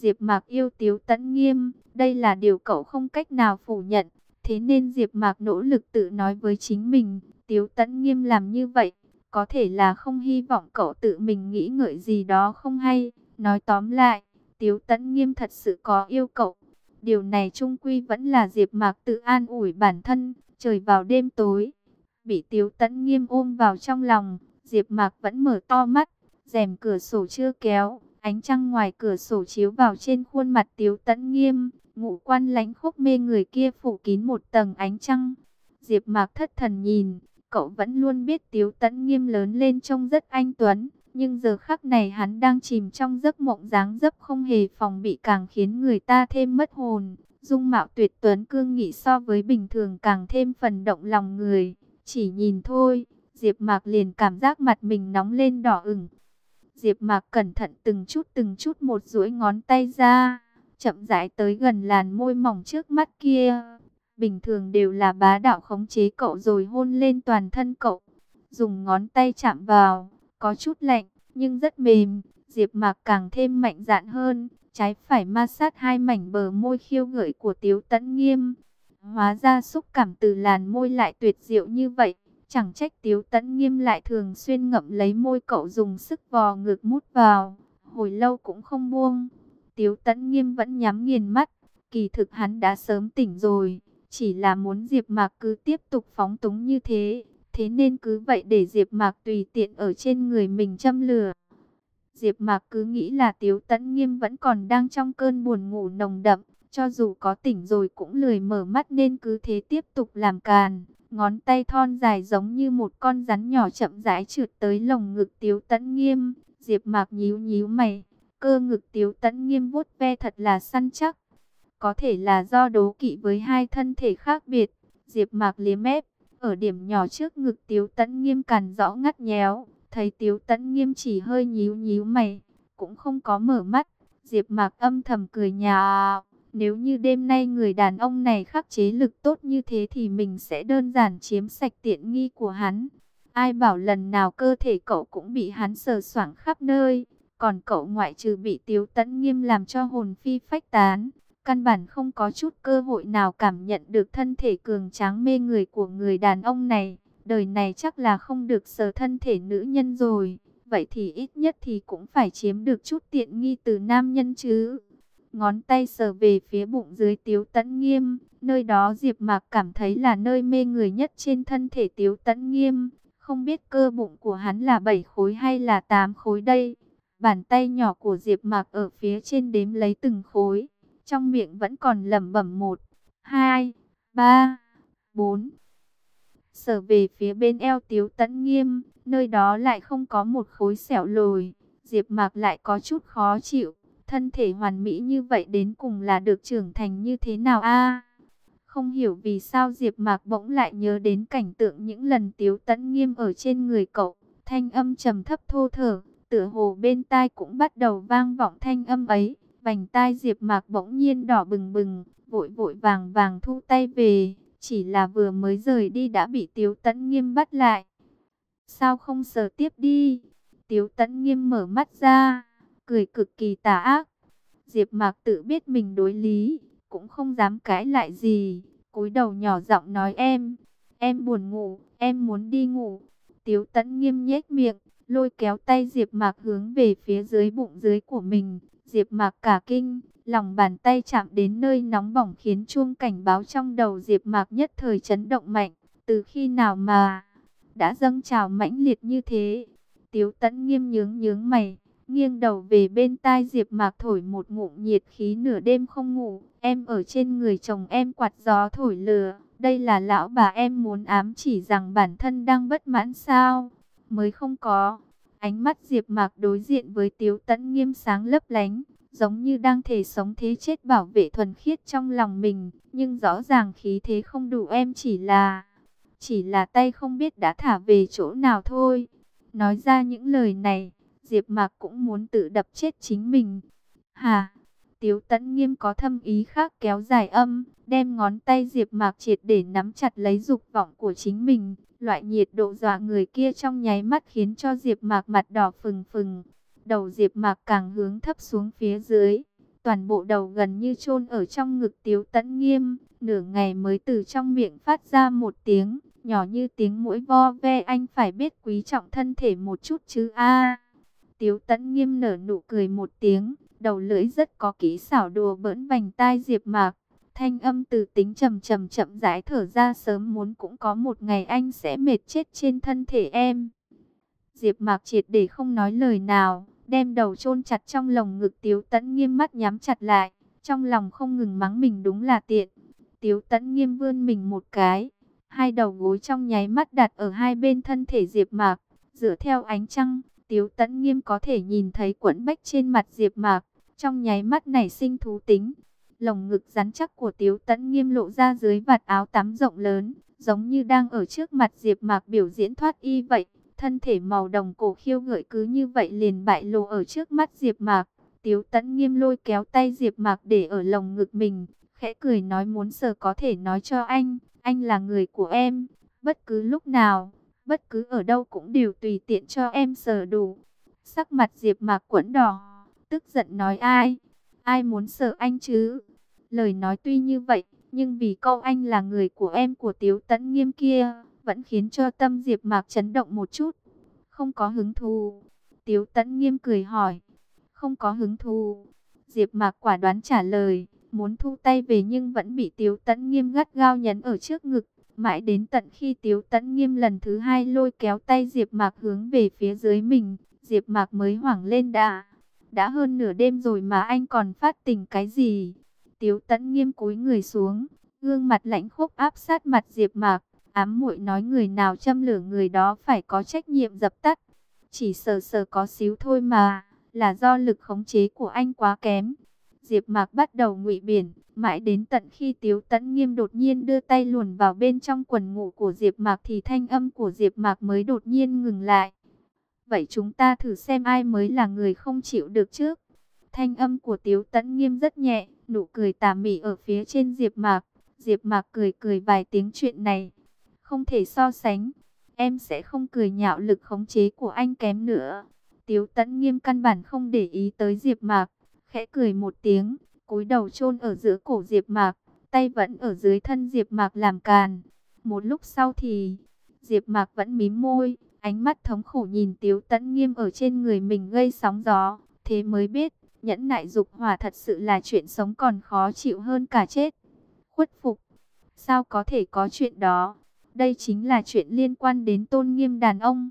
Diệp Mạc yêu Tiếu Tấn Nghiêm, đây là điều cậu không cách nào phủ nhận. Thế nên Diệp Mạc nỗ lực tự nói với chính mình, Tiếu Tấn Nghiêm làm như vậy, có thể là không hy vọng cậu tự mình nghĩ ngợi gì đó không hay. Nói tóm lại, Tiếu Tấn Nghiêm thật sự có yêu cậu. Điều này trung quy vẫn là Diệp Mạc tự an ủi bản thân, trời vào đêm tối, bị Tiếu Tấn Nghiêm ôm vào trong lòng, Diệp Mạc vẫn mở to mắt, rèm cửa sổ chưa kéo, ánh trăng ngoài cửa sổ chiếu vào trên khuôn mặt Tiếu tẫn Nghiêm, ngũ quan lãnh khốc mê người kia phủ kín một tầng ánh trăng. Diệp Mạc thất thần nhìn, cậu vẫn luôn biết Tiếu tẫn Nghiêm lớn lên trông rất anh tuấn, nhưng giờ khắc này hắn đang chìm trong giấc mộng dáng dấp không hề phòng bị càng khiến người ta thêm mất hồn. Dung mạo tuyệt tuấn cương nghị so với bình thường càng thêm phần động lòng người. Chỉ nhìn thôi, Diệp Mạc liền cảm giác mặt mình nóng lên đỏ ửng. Diệp Mạc cẩn thận từng chút từng chút một duỗi ngón tay ra, chậm rãi tới gần làn môi mỏng trước mắt kia. Bình thường đều là bá đạo khống chế cậu rồi hôn lên toàn thân cậu. Dùng ngón tay chạm vào, có chút lạnh, nhưng rất mềm. Diệp Mạc càng thêm mạnh dạn hơn, trái phải ma sát hai mảnh bờ môi khiêu gợi của Tiếu Tấn Nghiêm. Hóa ra xúc cảm từ làn môi lại tuyệt diệu như vậy. Chẳng trách Tiếu Tấn Nghiêm lại thường xuyên ngậm lấy môi cậu dùng sức vò ngực mút vào. Hồi lâu cũng không buông. Tiếu Tấn Nghiêm vẫn nhắm nghiền mắt. Kỳ thực hắn đã sớm tỉnh rồi. Chỉ là muốn Diệp Mạc cứ tiếp tục phóng túng như thế. Thế nên cứ vậy để Diệp Mạc tùy tiện ở trên người mình châm lửa. Diệp Mạc cứ nghĩ là Tiếu Tấn Nghiêm vẫn còn đang trong cơn buồn ngủ nồng đậm, cho dù có tỉnh rồi cũng lười mở mắt nên cứ thế tiếp tục làm càn. Ngón tay thon dài giống như một con rắn nhỏ chậm rãi trượt tới lồng ngực Tiếu Tẫn Nghiêm. Diệp Mạc nhíu nhíu mày, cơ ngực Tiếu Tẫn Nghiêm vuốt ve thật là săn chắc. Có thể là do đố kỵ với hai thân thể khác biệt. Diệp Mạc liếm mép, ở điểm nhỏ trước ngực Tiếu Tẫn Nghiêm càn rõ ngắt nhéo, thấy Tiếu Tẫn Nghiêm chỉ hơi nhíu nhíu mày, cũng không có mở mắt. Diệp Mạc âm thầm cười nhạo. Nếu như đêm nay người đàn ông này khắc chế lực tốt như thế thì mình sẽ đơn giản chiếm sạch tiện nghi của hắn. Ai bảo lần nào cơ thể cậu cũng bị hắn sờ soạng khắp nơi. Còn cậu ngoại trừ bị tiếu tẫn nghiêm làm cho hồn phi phách tán. Căn bản không có chút cơ hội nào cảm nhận được thân thể cường tráng mê người của người đàn ông này. Đời này chắc là không được sờ thân thể nữ nhân rồi. Vậy thì ít nhất thì cũng phải chiếm được chút tiện nghi từ nam nhân chứ. Ngón tay sờ về phía bụng dưới Tiếu Tấn Nghiêm, nơi đó Diệp Mạc cảm thấy là nơi mê người nhất trên thân thể Tiếu Tấn Nghiêm. Không biết cơ bụng của hắn là 7 khối hay là 8 khối đây. Bàn tay nhỏ của Diệp Mạc ở phía trên đếm lấy từng khối, trong miệng vẫn còn lẩm bẩm 1, 2, 3, 4. Sờ về phía bên eo Tiếu Tấn Nghiêm, nơi đó lại không có một khối sẹo lồi, Diệp Mạc lại có chút khó chịu. Thân thể hoàn mỹ như vậy đến cùng là được trưởng thành như thế nào a? không hiểu vì sao Diệp Mạc bỗng lại nhớ đến cảnh tượng những lần Tiếu Tấn Nghiêm ở trên người cậu, thanh âm trầm thấp thô thở, tựa hồ bên tai cũng bắt đầu vang vọng thanh âm ấy, vành tai Diệp Mạc bỗng nhiên đỏ bừng bừng, vội vội vàng vàng thu tay về, chỉ là vừa mới rời đi đã bị Tiếu Tấn Nghiêm bắt lại. Sao không sờ tiếp đi? Tiếu Tấn Nghiêm mở mắt ra, cười cực kỳ tà ác. Diệp Mạc tự biết mình đối lý, cũng không dám cãi lại gì, cúi đầu nhỏ giọng nói em, em buồn ngủ, em muốn đi ngủ. Tiếu Tấn nghiêm nhếch miệng, lôi kéo tay Diệp Mạc hướng về phía dưới bụng dưới của mình. Diệp Mạc cả kinh, lòng bàn tay chạm đến nơi nóng bỏng khiến chuông cảnh báo trong đầu Diệp Mạc nhất thời chấn động mạnh. Từ khi nào mà đã dâng trào mãnh liệt như thế? Tiếu Tấn nghiêm nhướng nhướng mày, nghiêng đầu về bên tai Diệp Mạc thổi một ngụm nhiệt khí nửa đêm không ngủ, em ở trên người chồng em quạt gió thổi lửa, đây là lão bà em muốn ám chỉ rằng bản thân đang bất mãn sao? Mới không có. Ánh mắt Diệp Mạc đối diện với Tiếu Tấn nghiêm sáng lấp lánh, giống như đang thể sống thế chết bảo vệ thuần khiết trong lòng mình, nhưng rõ ràng khí thế không đủ em chỉ là chỉ là tay không biết đã thả về chỗ nào thôi. Nói ra những lời này, Diệp Mạc cũng muốn tự đập chết chính mình. Hà, Tiếu Tấn Nghiêm có thâm ý khác kéo dài âm, đem ngón tay Diệp Mạc triệt để nắm chặt lấy dục vọng của chính mình. Loại nhiệt độ dọa người kia trong nháy mắt khiến cho Diệp Mạc mặt đỏ phừng phừng. Đầu Diệp Mạc càng hướng thấp xuống phía dưới. toàn bộ đầu gần như chôn ở trong ngực Tiếu Tấn Nghiêm, nửa ngày mới từ trong miệng phát ra một tiếng, nhỏ như tiếng mũi vo ve anh phải biết quý trọng thân thể một chút chứ a. Tiếu Tấn Nghiêm nở nụ cười một tiếng, đầu lưỡi rất có kỹ xảo đùa bỡn vành tai Diệp Mạc. Thanh âm từ tính trầm trầm chậm rãi thở ra sớm muốn cũng có một ngày anh sẽ mệt chết trên thân thể em. Diệp Mạc triệt để không nói lời nào, đem đầu chôn chặt trong lồng ngực Tiếu Tấn Nghiêm mắt nhắm chặt lại, trong lòng không ngừng mắng mình đúng là tiện. Tiếu Tấn Nghiêm vươn mình một cái, hai đầu gối trong nháy mắt đặt ở hai bên thân thể Diệp Mạc, dựa theo ánh trăng, Tiếu Tấn Nghiêm có thể nhìn thấy quẫn bách trên mặt Diệp Mạc, trong nháy mắt nảy sinh thú tính. Lồng ngực rắn chắc của Tiếu Tấn Nghiêm lộ ra dưới vạt áo tắm rộng lớn, giống như đang ở trước mặt Diệp Mạc biểu diễn thoát y vậy. Thân thể màu đồng cổ khiêu gợi cứ như vậy liền bại lộ ở trước mắt Diệp Mạc. Tiếu Tấn Nghiêm lôi kéo tay Diệp Mạc để ở lồng ngực mình, khẽ cười nói muốn sờ có thể nói cho anh, anh là người của em, bất cứ lúc nào, bất cứ ở đâu cũng đều tùy tiện cho em sờ đủ. Sắc mặt Diệp Mạc quẫn đỏ, tức giận nói ai, ai muốn sờ anh chứ? Lời nói tuy như vậy, nhưng vì câu anh là người của em của Tiếu Tấn Nghiêm kia, vẫn khiến cho tâm Diệp Mạc chấn động một chút. Không có hứng thú. Tiếu Tấn Nghiêm cười hỏi. Không có hứng thú. Diệp Mạc quả đoán trả lời, muốn thu tay về nhưng vẫn bị Tiếu Tấn Nghiêm gắt gao nhấn ở trước ngực. Mãi đến tận khi Tiếu Tấn Nghiêm lần thứ hai lôi kéo tay Diệp Mạc hướng về phía dưới mình, Diệp Mạc mới hoảng lên đã. Đã hơn nửa đêm rồi mà anh còn phát tình cái gì? Tiếu Tấn Nghiêm cúi người xuống, gương mặt lạnh khốc áp sát mặt Diệp Mạc, ám muội nói người nào châm lửa người đó phải có trách nhiệm dập tắt. Chỉ sờ sờ có xíu thôi mà, là do lực khống chế của anh quá kém. Diệp Mạc bắt đầu ngụy biện mãi đến tận khi Tiếu Tấn Nghiêm đột nhiên đưa tay luồn vào bên trong quần ngủ của Diệp Mạc thì thanh âm của Diệp Mạc mới đột nhiên ngừng lại. Vậy chúng ta thử xem ai mới là người không chịu được trước. Thanh âm của Tiếu Tấn Nghiêm rất nhẹ, nụ cười tà mị ở phía trên Diệp Mạc. Diệp Mạc cười cười vài tiếng chuyện này, không thể so sánh. Em sẽ không cười nhạo lực khống chế của anh kém nữa. Tiếu Tấn Nghiêm căn bản không để ý tới Diệp Mạc, khẽ cười một tiếng, cúi đầu chôn ở giữa cổ Diệp Mạc, tay vẫn ở dưới thân Diệp Mạc làm càn. Một lúc sau thì Diệp Mạc vẫn mím môi, ánh mắt thống khổ nhìn Tiếu Tấn Nghiêm ở trên người mình gây sóng gió, thế mới biết, nhẫn nại dục hỏa thật sự là chuyện sống còn khó chịu hơn cả chết. Khuất phục, sao có thể có chuyện đó? Đây chính là chuyện liên quan đến tôn nghiêm đàn ông.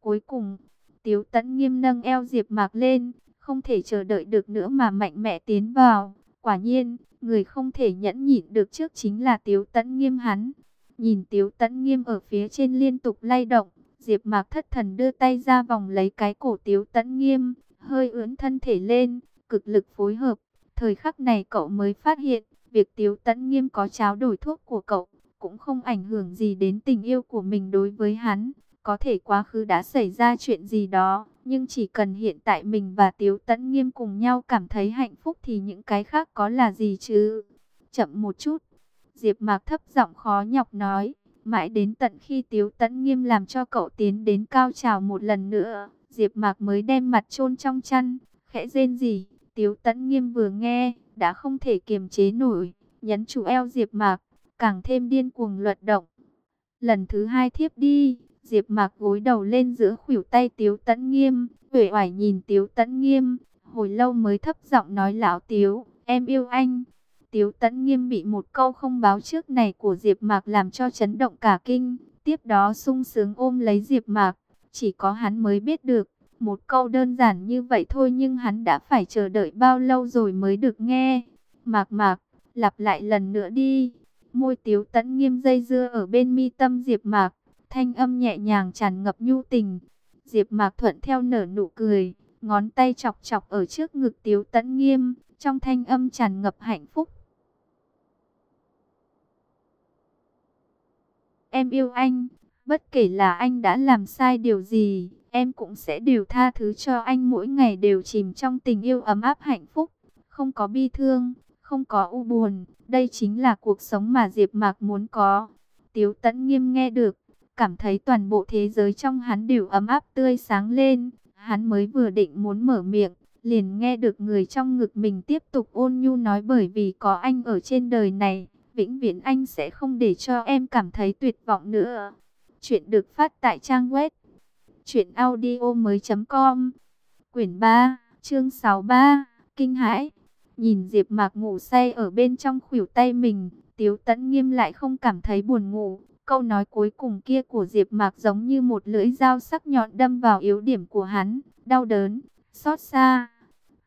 Cuối cùng, Tiếu Tấn Nghiêm nâng eo Diệp Mạc lên, không thể chờ đợi được nữa mà mạnh mẽ tiến vào. Quả nhiên, người không thể nhẫn nhịn được trước chính là Tiếu Tấn Nghiêm hắn. Nhìn Tiếu Tấn Nghiêm ở phía trên liên tục lay động, Diệp Mạc thất thần đưa tay ra vòng lấy cái cổ Tiếu Tấn Nghiêm, hơi ưỡn thân thể lên, cực lực phối hợp. Thời khắc này cậu mới phát hiện, việc Tiếu Tấn Nghiêm có tráo đổi thuốc của cậu, cũng không ảnh hưởng gì đến tình yêu của mình đối với hắn. Có thể quá khứ đã xảy ra chuyện gì đó, nhưng chỉ cần hiện tại mình và Tiếu Tấn Nghiêm cùng nhau cảm thấy hạnh phúc thì những cái khác có là gì chứ? Chậm một chút, Diệp Mạc thấp giọng khó nhọc nói, mãi đến tận khi Tiếu Tấn Nghiêm làm cho cậu tiến đến cao trào một lần nữa, Diệp Mạc mới đem mặt chôn trong chăn, khẽ rên gì Tiếu Tấn Nghiêm vừa nghe, đã không thể kiềm chế nổi, nhấn chủ eo Diệp Mạc, càng thêm điên cuồng luật động. Lần thứ hai thiếp đi, Diệp Mạc gối đầu lên giữa khuỷu tay Tiếu Tấn Nghiêm, uể oải nhìn Tiếu Tấn Nghiêm, hồi lâu mới thấp giọng nói lão Tiếu, em yêu anh. Tiếu Tấn Nghiêm bị một câu không báo trước này của Diệp Mạc làm cho chấn động cả kinh, tiếp đó sung sướng ôm lấy Diệp Mạc, chỉ có hắn mới biết được, một câu đơn giản như vậy thôi nhưng hắn đã phải chờ đợi bao lâu rồi mới được nghe. Mạc Mạc, lặp lại lần nữa đi. Môi Tiếu Tấn Nghiêm dây dưa ở bên mi tâm Diệp Mạc, thanh âm nhẹ nhàng tràn ngập nhu tình. Diệp Mạc thuận theo nở nụ cười, ngón tay chọc chọc ở trước ngực Tiếu Tấn Nghiêm, trong thanh âm tràn ngập hạnh phúc. Em yêu anh, bất kể là anh đã làm sai điều gì, em cũng sẽ đều tha thứ cho anh mỗi ngày đều chìm trong tình yêu ấm áp hạnh phúc, không có bi thương, không có u buồn, đây chính là cuộc sống mà Diệp Mạc muốn có. Tiếu Tấn Nghiêm nghe được, cảm thấy toàn bộ thế giới trong hắn đều ấm áp tươi sáng lên, hắn mới vừa định muốn mở miệng, liền nghe được người trong ngực mình tiếp tục ôn nhu nói bởi vì có anh ở trên đời này, vĩnh viễn anh sẽ không để cho em cảm thấy tuyệt vọng nữa. Chuyện được phát tại trang web truyệnaudiomoi.com. Quyển 3, chương 63, kinh hãi. Nhìn Diệp Mạc ngủ say ở bên trong khuỷu tay mình, Tiếu Tấn Nghiêm lại không cảm thấy buồn ngủ. Câu nói cuối cùng kia của Diệp Mạc giống như một lưỡi dao sắc nhọn đâm vào yếu điểm của hắn, đau đớn, xót xa.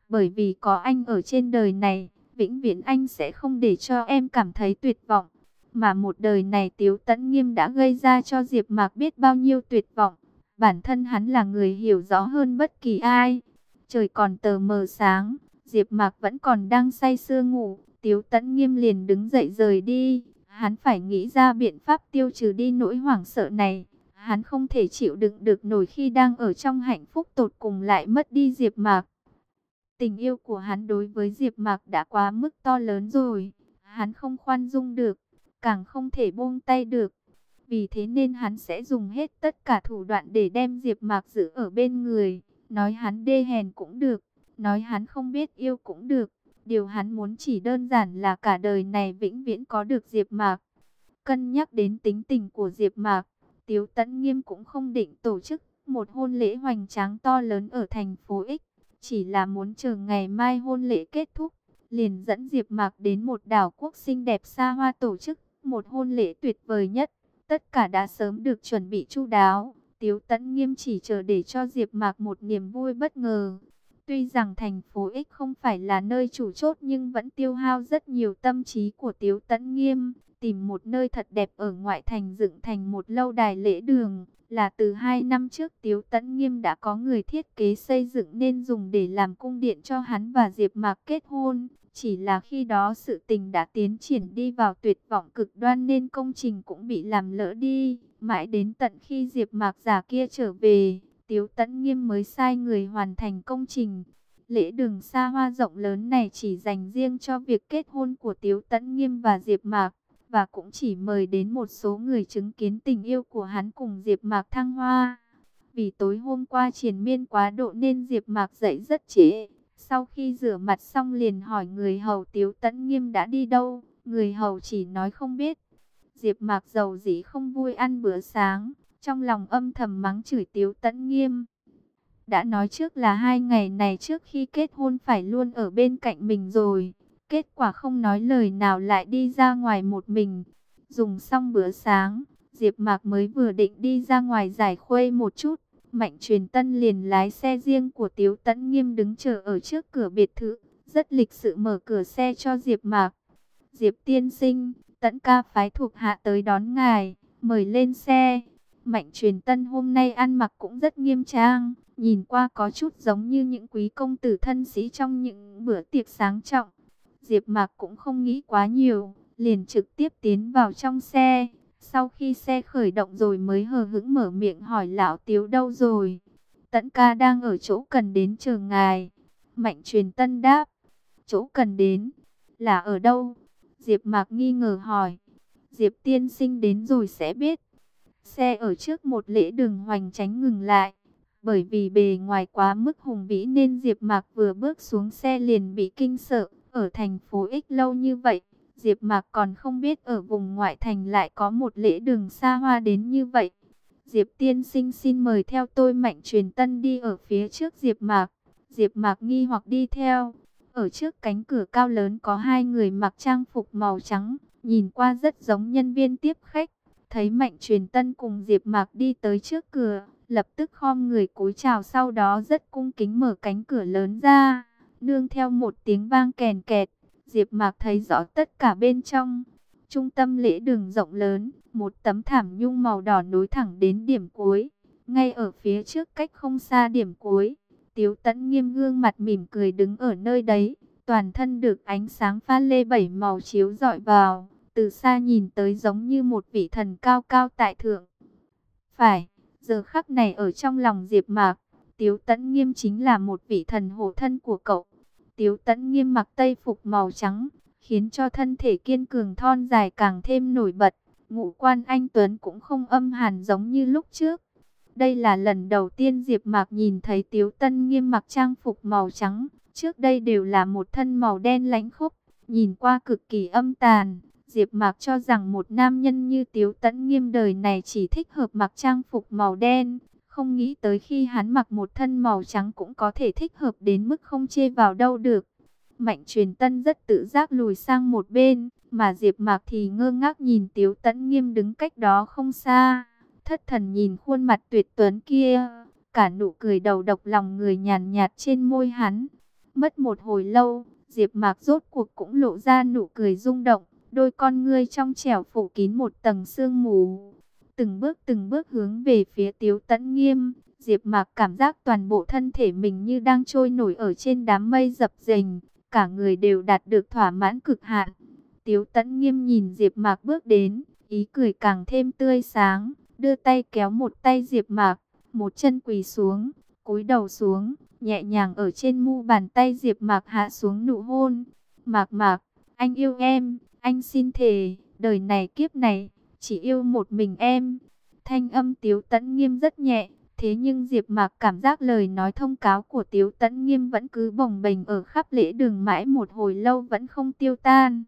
Bởi vì có anh ở trên đời này, vĩnh viễn anh sẽ không để cho em cảm thấy tuyệt vọng. Mà một đời này Tiếu Tấn Nghiêm đã gây ra cho Diệp Mạc biết bao nhiêu tuyệt vọng. Bản thân hắn là người hiểu rõ hơn bất kỳ ai. Trời còn tờ mờ sáng, Diệp Mạc vẫn còn đang say sưa ngủ, Tiếu Tấn Nghiêm liền đứng dậy rời đi. Hắn phải nghĩ ra biện pháp tiêu trừ đi nỗi hoảng sợ này. Hắn không thể chịu đựng được nổi khi đang ở trong hạnh phúc tột cùng lại mất đi Diệp Mạc. Tình yêu của hắn đối với Diệp Mạc đã quá mức to lớn rồi, hắn không khoan dung được, càng không thể buông tay được. Vì thế nên hắn sẽ dùng hết tất cả thủ đoạn để đem Diệp Mạc giữ ở bên người, nói hắn đê hèn cũng được, nói hắn không biết yêu cũng được, điều hắn muốn chỉ đơn giản là cả đời này vĩnh viễn có được Diệp Mạc. Cân nhắc đến tính tình của Diệp Mạc, Tiếu Tấn Nghiêm cũng không định tổ chức một hôn lễ hoành tráng to lớn ở thành phố X chỉ là muốn chờ ngày mai hôn lễ kết thúc, liền dẫn Diệp Mạc đến một đảo quốc xinh đẹp xa hoa tổ chức một hôn lễ tuyệt vời nhất. Tất cả đã sớm được chuẩn bị chu đáo, Tiếu Tấn Nghiêm chỉ chờ để cho Diệp Mạc một niềm vui bất ngờ. Tuy rằng thành phố X không phải là nơi chủ chốt nhưng vẫn tiêu hao rất nhiều tâm trí của Tiếu Tấn Nghiêm, tìm một nơi thật đẹp ở ngoại thành dựng thành một lâu đài lễ đường, là từ hai năm trước Tiếu Tấn Nghiêm đã có người thiết kế xây dựng nên dùng để làm cung điện cho hắn và Diệp Mạc kết hôn. Chỉ là khi đó sự tình đã tiến triển đi vào tuyệt vọng cực đoan nên công trình cũng bị làm lỡ đi. Mãi đến tận khi Diệp Mạc già kia trở về, Tiếu Tấn Nghiêm mới sai người hoàn thành công trình. Lễ đường xa hoa rộng lớn này chỉ dành riêng cho việc kết hôn của Tiếu Tấn Nghiêm và Diệp Mạc và cũng chỉ mời đến một số người chứng kiến tình yêu của hắn cùng Diệp Mạc thăng hoa. Vì tối hôm qua triền miên quá độ nên Diệp Mạc dậy rất trễ. Sau khi rửa mặt xong liền hỏi người hầu Tiếu Tấn Nghiêm đã đi đâu, người hầu chỉ nói không biết. Diệp Mạc giàu dĩ không vui ăn bữa sáng, trong lòng âm thầm mắng chửi Tiếu Tấn Nghiêm. Đã nói trước là hai ngày này trước khi kết hôn phải luôn ở bên cạnh mình rồi. Kết quả không nói lời nào lại đi ra ngoài một mình. Dùng xong bữa sáng, Diệp Mạc mới vừa định đi ra ngoài giải khuây một chút. Mạnh truyền tân liền lái xe riêng của Tiếu Tấn Nghiêm đứng chờ ở trước cửa biệt thự. Rất lịch sự mở cửa xe cho Diệp Mạc. Diệp tiên sinh, tấn ca phái thuộc hạ tới đón ngài, mời lên xe. Mạnh truyền tân hôm nay ăn mặc cũng rất nghiêm trang, nhìn qua có chút giống như những quý công tử thân sĩ trong những bữa tiệc sáng trọng. Diệp Mạc cũng không nghĩ quá nhiều, liền trực tiếp tiến vào trong xe. Sau khi xe khởi động rồi mới hờ hững mở miệng hỏi lão Tiếu đâu rồi. Tẫn ca đang ở chỗ cần đến chờ ngài. Mạnh truyền tân đáp. Chỗ cần đến, là ở đâu? Diệp Mạc nghi ngờ hỏi. Diệp tiên sinh đến rồi sẽ biết. Xe ở trước một lễ đường hoành tránh ngừng lại. Bởi vì bề ngoài quá mức hùng vĩ nên Diệp Mạc vừa bước xuống xe liền bị kinh sợ. Ở thành phố X lâu như vậy, Diệp Mạc còn không biết ở vùng ngoại thành lại có một lễ đường xa hoa đến như vậy. Diệp tiên sinh xin mời theo tôi mạnh truyền tân đi ở phía trước Diệp Mạc. Diệp Mạc nghi hoặc đi theo. Ở trước cánh cửa cao lớn có hai người mặc trang phục màu trắng, nhìn qua rất giống nhân viên tiếp khách. Thấy Mạnh Truyền Tân cùng Diệp Mạc đi tới trước cửa, lập tức khom người cúi chào sau đó rất cung kính mở cánh cửa lớn ra nương theo một tiếng vang kèn kẹt, Diệp Mạc thấy rõ tất cả bên trong. Trung tâm lễ đường rộng lớn, một tấm thảm nhung màu đỏ nối thẳng đến điểm cuối. Ngay ở phía trước cách không xa điểm cuối, Tiếu Tấn nghiêm gương mặt mỉm cười đứng ở nơi đấy, toàn thân được ánh sáng pha lê bảy màu chiếu rọi vào, từ xa nhìn tới giống như một vị thần cao cao tại thượng. Phải, giờ khắc này ở trong lòng Diệp Mạc, Tiếu Tấn Nghiêm chính là một vị thần hộ thân của cậu. Tiếu Tấn Nghiêm mặc tây phục màu trắng, khiến cho thân thể kiên cường thon dài càng thêm nổi bật. Ngũ quan anh Tuấn cũng không âm hàn giống như lúc trước. Đây là lần đầu tiên Diệp Mạc nhìn thấy Tiếu Tân Nghiêm mặc trang phục màu trắng, trước đây đều là một thân màu đen lãnh khốc, nhìn qua cực kỳ âm tàn. Diệp Mạc cho rằng một nam nhân như Tiếu Tấn Nghiêm đời này chỉ thích hợp mặc trang phục màu đen, không nghĩ tới khi hắn mặc một thân màu trắng cũng có thể thích hợp đến mức không chê vào đâu được. Mạnh truyền tân rất tự giác lùi sang một bên, mà Diệp Mạc thì ngơ ngác nhìn Tiếu Tấn Nghiêm đứng cách đó không xa, thất thần nhìn khuôn mặt tuyệt tuấn kia, cả nụ cười đầu độc lòng người nhàn nhạt trên môi hắn. Mất một hồi lâu, Diệp Mạc rốt cuộc cũng lộ ra nụ cười rung động, đôi con ngươi trong trẻo phủ kín một tầng sương mù. Từng bước từng bước hướng về phía Tiếu Tấn Nghiêm, Diệp Mạc cảm giác toàn bộ thân thể mình như đang trôi nổi ở trên đám mây dập dềnh, cả người đều đạt được thỏa mãn cực hạn. Tiếu Tấn Nghiêm nhìn Diệp Mạc bước đến, ý cười càng thêm tươi sáng, đưa tay kéo một tay Diệp Mạc, một chân quỳ xuống, cúi đầu xuống, nhẹ nhàng ở trên mu bàn tay Diệp Mạc hạ xuống nụ hôn. "Mạc Mạc, anh yêu em, anh xin thề, đời này kiếp này chỉ yêu một mình em." Thanh âm Tiếu Tấn Nghiêm rất nhẹ, thế nhưng Diệp Mạc cảm giác lời nói thông cáo của Tiếu Tấn Nghiêm vẫn cứ bồng bềnh ở khắp lễ đường mãi một hồi lâu vẫn không tiêu tan.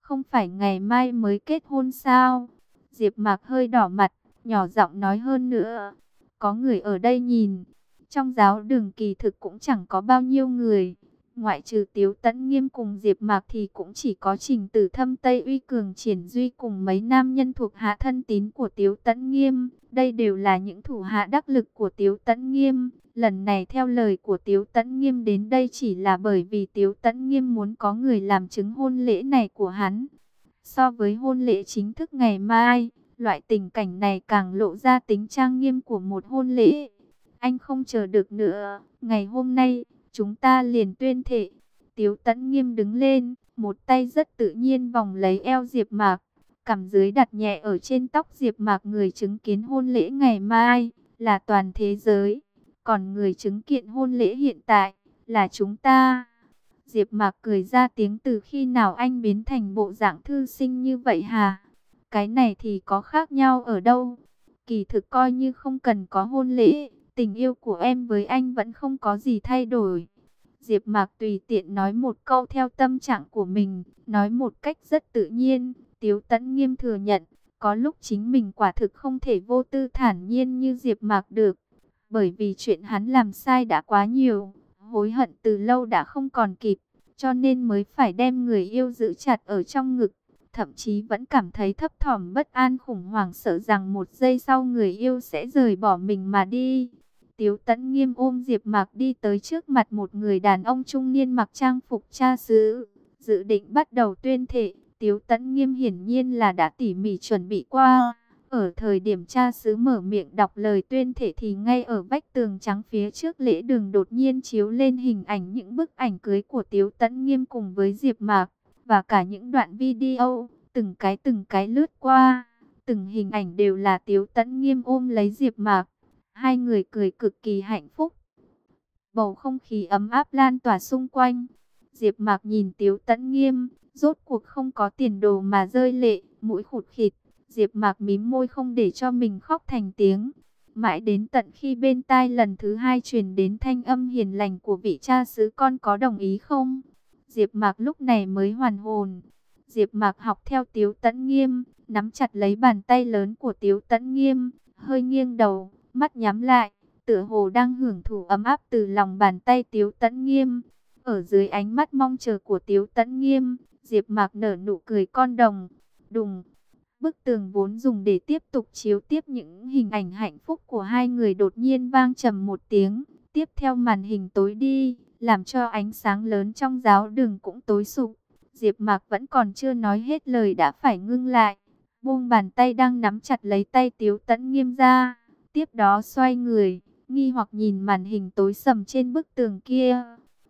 Không phải ngày mai mới kết hôn sao? Diệp Mạc hơi đỏ mặt, nhỏ giọng nói hơn nữa. Có người ở đây nhìn. Trong giáo đường kỳ thực cũng chẳng có bao nhiêu người. Ngoại trừ Tiếu Tấn Nghiêm cùng Diệp Mạc thì cũng chỉ có Trình Tử Thâm Tây Uy Cường Triển Duy cùng mấy nam nhân thuộc hạ thân tín của Tiếu Tấn Nghiêm. Đây đều là những thủ hạ đắc lực của Tiếu Tấn Nghiêm. Lần này theo lời của Tiếu Tấn Nghiêm đến đây chỉ là bởi vì Tiếu Tấn Nghiêm muốn có người làm chứng hôn lễ này của hắn. So với hôn lễ chính thức ngày mai, loại tình cảnh này càng lộ ra tính trang nghiêm của một hôn lễ. Anh không chờ được nữa, ngày hôm nay, chúng ta liền tuyên thệ. Tiếu Tẫn Nghiêm đứng lên, một tay rất tự nhiên vòng lấy eo Diệp Mạc, cằm dưới đặt nhẹ ở trên tóc Diệp Mạc người chứng kiến hôn lễ ngày mai là toàn thế giới, còn người chứng kiến hôn lễ hiện tại là chúng ta. Diệp Mạc cười ra tiếng từ khi nào anh biến thành bộ dạng thư sinh như vậy hả? Cái này thì có khác nhau ở đâu? Kỳ thực coi như không cần có hôn lễ, tình yêu của em với anh vẫn không có gì thay đổi. Diệp Mạc tùy tiện nói một câu theo tâm trạng của mình, nói một cách rất tự nhiên, Tiếu Tấn Nghiêm thừa nhận, có lúc chính mình quả thực không thể vô tư thản nhiên như Diệp Mạc được, bởi vì chuyện hắn làm sai đã quá nhiều, hối hận từ lâu đã không còn kịp, cho nên mới phải đem người yêu giữ chặt ở trong ngực, thậm chí vẫn cảm thấy thấp thỏm bất an khủng hoảng sợ rằng một giây sau người yêu sẽ rời bỏ mình mà đi. Tiếu Tấn Nghiêm ôm Diệp Mạc đi tới trước mặt một người đàn ông trung niên mặc trang phục cha xứ, dự định bắt đầu tuyên thệ. Tiếu Tấn Nghiêm hiển nhiên là đã tỉ mỉ chuẩn bị qua. Ở thời điểm cha xứ mở miệng đọc lời tuyên thệ thì ngay ở vách tường trắng phía trước lễ đường đột nhiên chiếu lên hình ảnh những bức ảnh cưới của Tiếu Tấn Nghiêm cùng với Diệp Mạc và cả những đoạn video, từng cái từng cái lướt qua, từng hình ảnh đều là Tiếu Tấn Nghiêm ôm lấy Diệp Mạc Hai người cười cực kỳ hạnh phúc. Bầu không khí ấm áp lan tỏa xung quanh. Diệp Mạc nhìn Tiếu Tấn Nghiêm, rốt cuộc không có tiền đồ mà rơi lệ, mũi khụt khịt. Diệp Mạc mím môi không để cho mình khóc thành tiếng. Mãi đến tận khi bên tai lần thứ hai truyền đến thanh âm hiền lành của vị cha xứ con có đồng ý không? Diệp Mạc lúc này mới hoàn hồn. Diệp Mạc học theo Tiếu Tấn Nghiêm, nắm chặt lấy bàn tay lớn của Tiếu Tấn Nghiêm, hơi nghiêng đầu, mắt nhắm lại, tựa hồ đang hưởng thụ ấm áp từ lòng bàn tay Tiếu Tấn Nghiêm. Ở dưới ánh mắt mong chờ của Tiếu Tấn Nghiêm, Diệp Mạc nở nụ cười con đồng. Đùng. Bức tường vốn dùng để tiếp tục chiếu tiếp những hình ảnh hạnh phúc của hai người đột nhiên vang trầm một tiếng, tiếp theo màn hình tối đi, làm cho ánh sáng lớn trong giáo đường cũng tối sụp. Diệp Mạc vẫn còn chưa nói hết lời đã phải ngưng lại, buông bàn tay đang nắm chặt lấy tay Tiếu Tấn Nghiêm ra. Tiếp đó xoay người, nghi hoặc nhìn màn hình tối sầm trên bức tường kia.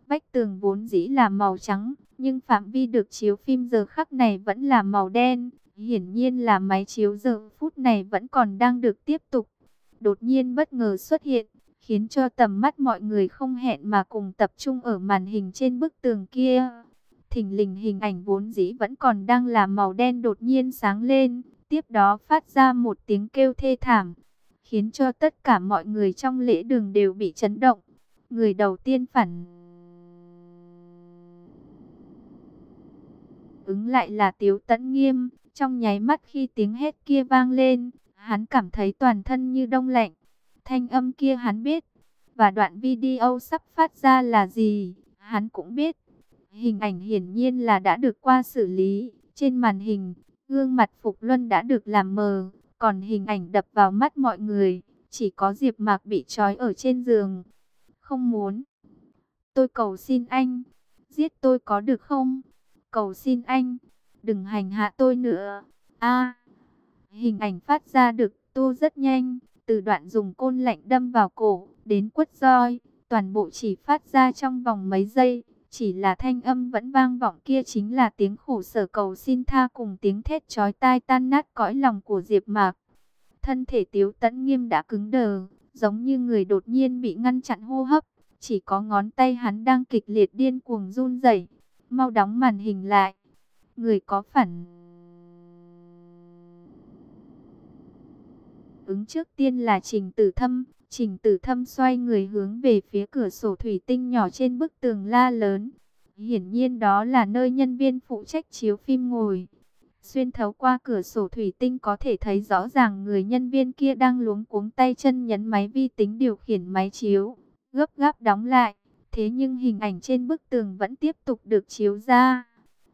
Vách tường vốn dĩ là màu trắng, nhưng phạm vi được chiếu phim giờ khắc này vẫn là màu đen. Hiển nhiên là máy chiếu giờ phút này vẫn còn đang được tiếp tục. Đột nhiên bất ngờ xuất hiện, khiến cho tầm mắt mọi người không hẹn mà cùng tập trung ở màn hình trên bức tường kia. Thình lình hình ảnh vốn dĩ vẫn còn đang là màu đen đột nhiên sáng lên, tiếp đó phát ra một tiếng kêu thê thảm khiến cho tất cả mọi người trong lễ đường đều bị chấn động. Người đầu tiên phản ứng lại là Tiếu Tấn Nghiêm, trong nháy mắt khi tiếng hét kia vang lên, hắn cảm thấy toàn thân như đông lạnh. Thanh âm kia hắn biết, và đoạn video sắp phát ra là gì, hắn cũng biết. Hình ảnh hiển nhiên là đã được qua xử lý, trên màn hình, gương mặt Phục Luân đã được làm mờ, còn hình ảnh đập vào mắt mọi người, chỉ có Diệp Mạc bị trói ở trên giường. Không muốn. Tôi cầu xin anh, giết tôi có được không? Cầu xin anh, đừng hành hạ tôi nữa. A. hình ảnh phát ra được tu rất nhanh, từ đoạn dùng côn lạnh đâm vào cổ đến quất roi, toàn bộ chỉ phát ra trong vòng mấy giây. Chỉ là thanh âm vẫn vang vọng kia chính là tiếng khổ sở cầu xin tha cùng tiếng thét chói tai tan nát cõi lòng của Diệp Mạc. Thân thể Tiếu Tấn Nghiêm đã cứng đờ, giống như người đột nhiên bị ngăn chặn hô hấp, chỉ có ngón tay hắn đang kịch liệt điên cuồng run rẩy. Mau đóng màn hình lại. Người có phản ứng trước tiên là Trình Tử Thâm, Trình Tử Thâm xoay người hướng về phía cửa sổ thủy tinh nhỏ trên bức tường la lớn. Hiển nhiên đó là nơi nhân viên phụ trách chiếu phim ngồi. Xuyên thấu qua cửa sổ thủy tinh có thể thấy rõ ràng người nhân viên kia đang luống cuống tay chân nhấn máy vi tính điều khiển máy chiếu, gấp gáp đóng lại. Thế nhưng hình ảnh trên bức tường vẫn tiếp tục được chiếu ra.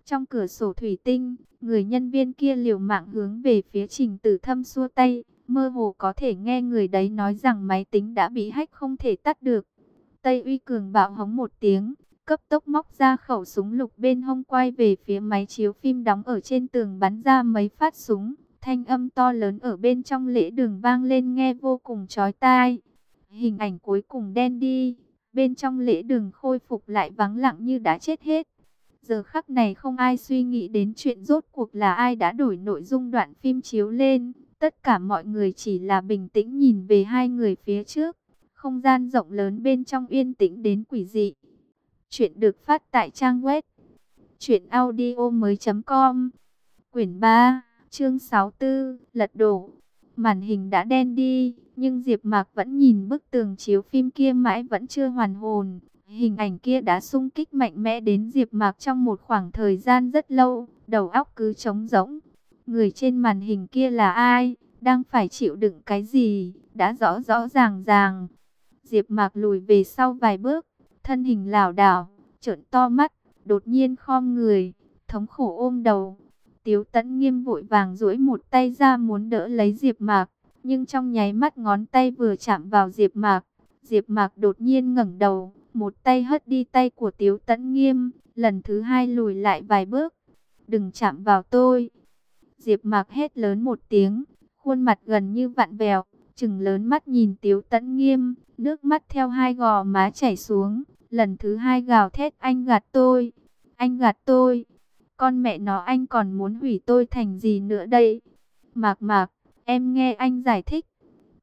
Trong cửa sổ thủy tinh, người nhân viên kia liều mạng hướng về phía trình tử thâm xua tay, Mơ hồ có thể nghe người đấy nói rằng máy tính đã bị hách không thể tắt được. Tây uy cường bạo hống một tiếng, cấp tốc móc ra khẩu súng lục bên hông quay về phía máy chiếu phim đóng ở trên tường bắn ra mấy phát súng. Thanh âm to lớn ở bên trong lễ đường vang lên nghe vô cùng chói tai. Hình ảnh cuối cùng đen đi, bên trong lễ đường khôi phục lại vắng lặng như đã chết hết. Giờ khắc này không ai suy nghĩ đến chuyện rốt cuộc là ai đã đổi nội dung đoạn phim chiếu lên. Tất cả mọi người chỉ là bình tĩnh nhìn về hai người phía trước. Không gian rộng lớn bên trong yên tĩnh đến quỷ dị. Chuyện được phát tại trang web. Chuyện audio mới com. Quyển 3, chương 64, lật đổ. Màn hình đã đen đi, nhưng Diệp Mạc vẫn nhìn bức tường chiếu phim kia mãi vẫn chưa hoàn hồn. Hình ảnh kia đã xung kích mạnh mẽ đến Diệp Mạc trong một khoảng thời gian rất lâu, đầu óc cứ trống rỗng. Người trên màn hình kia là ai? Đang phải chịu đựng cái gì? Đã rõ rõ ràng ràng. Diệp Mạc lùi về sau vài bước, thân hình lảo đảo, trợn to mắt, đột nhiên khom người, thống khổ ôm đầu. Tiếu Tấn Nghiêm vội vàng duỗi một tay ra muốn đỡ lấy Diệp Mạc, nhưng trong nháy mắt ngón tay vừa chạm vào Diệp Mạc, Diệp Mạc đột nhiên ngẩng đầu, một tay hất đi tay của Tiếu Tấn Nghiêm, lần thứ hai lùi lại vài bước. "Đừng chạm vào tôi." Diệp Mạc hét lớn một tiếng, khuôn mặt gần như vặn vẹo, trừng lớn mắt nhìn Tiếu Tấn Nghiêm, nước mắt theo hai gò má chảy xuống, lần thứ hai gào thét anh gạt tôi, anh gạt tôi, con mẹ nó anh còn muốn hủy tôi thành gì nữa đây? Mạc mạc, em nghe anh giải thích.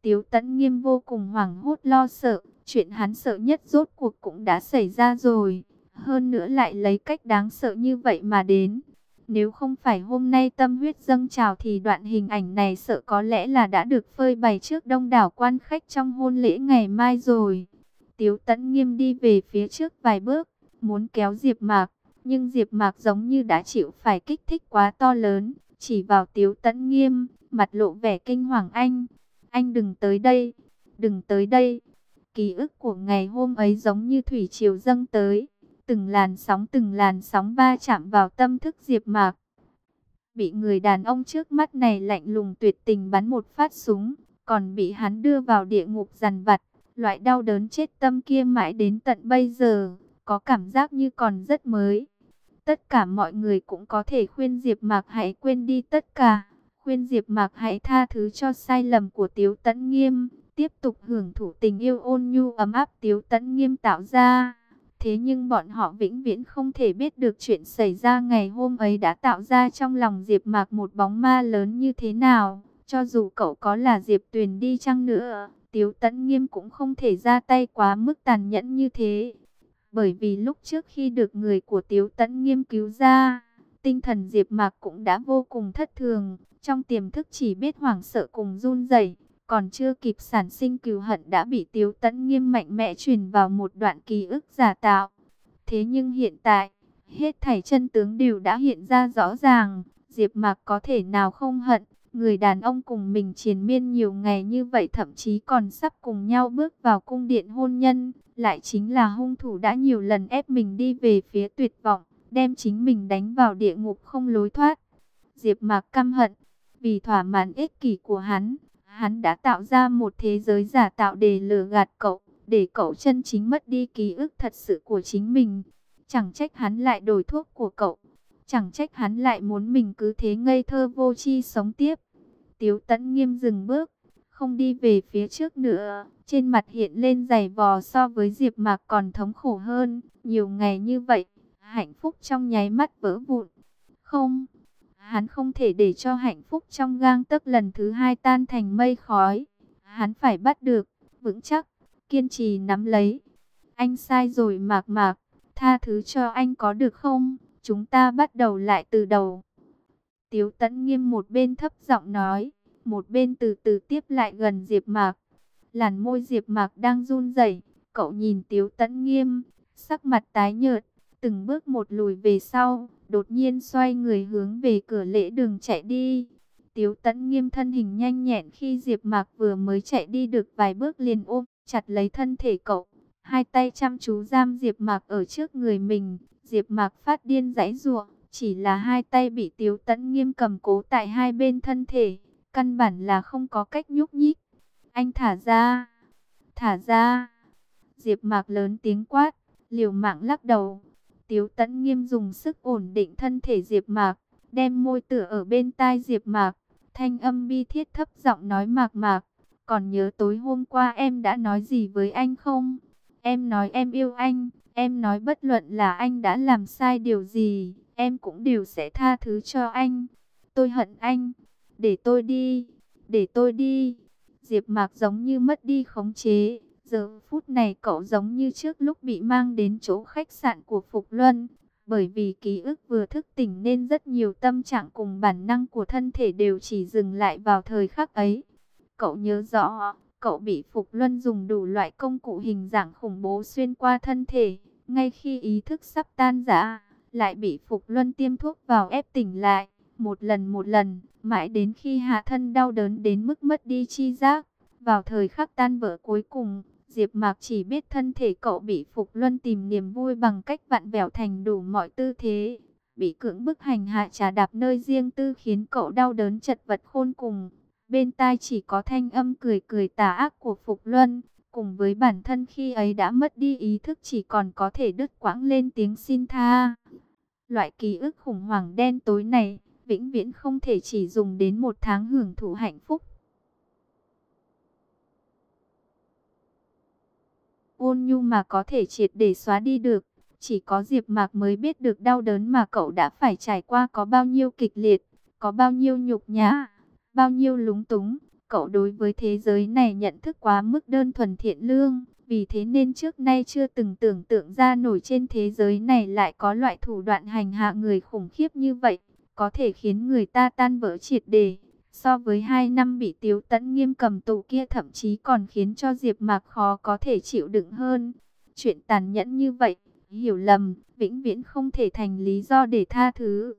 Tiếu Tấn Nghiêm vô cùng hoảng hốt lo sợ, chuyện hắn sợ nhất rốt cuộc cũng đã xảy ra rồi, hơn nữa lại lấy cách đáng sợ như vậy mà đến. Nếu không phải hôm nay tâm huyết dâng trào thì đoạn hình ảnh này sợ có lẽ là đã được phơi bày trước đông đảo quan khách trong hôn lễ ngày mai rồi. Tiếu tẫn nghiêm đi về phía trước vài bước, muốn kéo Diệp Mạc, nhưng Diệp Mạc giống như đã chịu phải kích thích quá to lớn, chỉ vào Tiếu tẫn nghiêm, mặt lộ vẻ kinh hoàng anh. Anh đừng tới đây, đừng tới đây. Ký ức của ngày hôm ấy giống như thủy triều dâng tới từng làn sóng từng làn sóng va chạm vào tâm thức Diệp Mạc. Bị người đàn ông trước mắt này lạnh lùng tuyệt tình bắn một phát súng, còn bị hắn đưa vào địa ngục dằn vặt, loại đau đớn chết tâm kia mãi đến tận bây giờ, có cảm giác như còn rất mới. Tất cả mọi người cũng có thể khuyên Diệp Mạc hãy quên đi tất cả, khuyên Diệp Mạc hãy tha thứ cho sai lầm của Tiếu Tấn Nghiêm, tiếp tục hưởng thụ tình yêu ôn nhu ấm áp Tiếu Tấn Nghiêm tạo ra. Thế nhưng bọn họ vĩnh viễn không thể biết được chuyện xảy ra ngày hôm ấy đã tạo ra trong lòng Diệp Mạc một bóng ma lớn như thế nào. Cho dù cậu có là Diệp Tuyền đi chăng nữa, Tiếu Tấn Nghiêm cũng không thể ra tay quá mức tàn nhẫn như thế. Bởi vì lúc trước khi được người của Tiếu Tấn Nghiêm cứu ra, tinh thần Diệp Mạc cũng đã vô cùng thất thường, trong tiềm thức chỉ biết hoảng sợ cùng run rẩy, còn chưa kịp sản sinh cừu hận đã bị Tiếu Tấn Nghiêm mạnh mẽ truyền vào một đoạn ký ức giả tạo. Thế nhưng hiện tại, hết thảy chân tướng đều đã hiện ra rõ ràng. Diệp Mạc có thể nào không hận, người đàn ông cùng mình triền miên nhiều ngày như vậy thậm chí còn sắp cùng nhau bước vào cung điện hôn nhân, lại chính là hung thủ đã nhiều lần ép mình đi về phía tuyệt vọng, đem chính mình đánh vào địa ngục không lối thoát. Diệp Mạc căm hận, vì thỏa mãn ích kỷ của hắn, hắn đã tạo ra một thế giới giả tạo để lừa gạt cậu, để cậu chân chính mất đi ký ức thật sự của chính mình. Chẳng trách hắn lại đổi thuốc của cậu, chẳng trách hắn lại muốn mình cứ thế ngây thơ vô tri sống tiếp. Tiếu Tấn Nghiêm dừng bước, không đi về phía trước nữa, trên mặt hiện lên dày vò so với Diệp Mạc còn thống khổ hơn, nhiều ngày như vậy, hạnh phúc trong nháy mắt vỡ vụn. Không, hắn không thể để cho hạnh phúc trong gang tấc lần thứ hai tan thành mây khói. Hắn phải bắt được, vững chắc, kiên trì nắm lấy. Anh sai rồi Mạc Mạc, tha thứ cho anh có được không? Chúng ta bắt đầu lại từ đầu. Tiếu Tấn Nghiêm một bên thấp giọng nói, một bên từ từ tiếp lại gần Diệp Mạc. Làn môi Diệp Mạc đang run rẩy, cậu nhìn Tiếu Tấn Nghiêm, sắc mặt tái nhợt, từng bước một lùi về sau, đột nhiên xoay người hướng về cửa lễ đường chạy đi. Tiếu Tấn Nghiêm thân hình nhanh nhẹn khi Diệp Mạc vừa mới chạy đi được vài bước liền ôm chặt lấy thân thể cậu, hai tay chăm chú giam Diệp Mạc ở trước người mình. Diệp Mạc phát điên giãy giụa, chỉ là hai tay bị Tiếu Tấn Nghiêm cầm cố tại hai bên thân thể, căn bản là không có cách nhúc nhích. Anh thả ra, thả ra. Diệp Mạc lớn tiếng quát, liều mạng lắc đầu. Tiếu Tấn Nghiêm dùng sức ổn định thân thể Diệp Mạc, đem môi tựa ở bên tai Diệp Mạc, thanh âm bi thiết thấp giọng nói Mạc Mạc, còn nhớ tối hôm qua em đã nói gì với anh không? Em nói em yêu anh, em nói bất luận là anh đã làm sai điều gì, em cũng đều sẽ tha thứ cho anh. Tôi hận anh, để tôi đi, để tôi đi. Diệp Mạc giống như mất đi khống chế. Giờ phút này cậu giống như trước lúc bị mang đến chỗ khách sạn của Phục Luân. Bởi vì ký ức vừa thức tỉnh nên rất nhiều tâm trạng cùng bản năng của thân thể đều chỉ dừng lại vào thời khắc ấy. Cậu nhớ rõ, cậu bị Phục Luân dùng đủ loại công cụ hình dạng khủng bố xuyên qua thân thể. Ngay khi ý thức sắp tan rã, lại bị Phục Luân tiêm thuốc vào ép tỉnh lại. Một lần một lần, mãi đến khi hạ thân đau đớn đến mức mất đi chi giác. Vào thời khắc tan vỡ cuối cùng, Diệp Mạc chỉ biết thân thể cậu bị Phục Luân tìm niềm vui bằng cách vặn vẹo thành đủ mọi tư thế. Bị cưỡng bức hành hạ trà đạp nơi riêng tư khiến cậu đau đớn chật vật khôn cùng. Bên tai chỉ có thanh âm cười cười tà ác của Phục Luân. Cùng với bản thân khi ấy đã mất đi ý thức chỉ còn có thể đứt quãng lên tiếng xin tha. Loại ký ức khủng hoảng đen tối này, vĩnh viễn không thể chỉ dùng đến một tháng hưởng thụ hạnh phúc. Ôn nhu mà có thể triệt để xóa đi được. Chỉ có Diệp Mạc mới biết được đau đớn mà cậu đã phải trải qua có bao nhiêu kịch liệt, có bao nhiêu nhục nhã, bao nhiêu lúng túng. Cậu đối với thế giới này nhận thức quá mức đơn thuần thiện lương, vì thế nên trước nay chưa từng tưởng tượng ra nổi trên thế giới này lại có loại thủ đoạn hành hạ người khủng khiếp như vậy, có thể khiến người ta tan vỡ triệt để. So với hai năm bị Tiếu Tẫn nghiêm cầm tù kia thậm chí còn khiến cho Diệp Mạc khó có thể chịu đựng hơn. Chuyện tàn nhẫn như vậy, hiểu lầm, vĩnh viễn không thể thành lý do để tha thứ.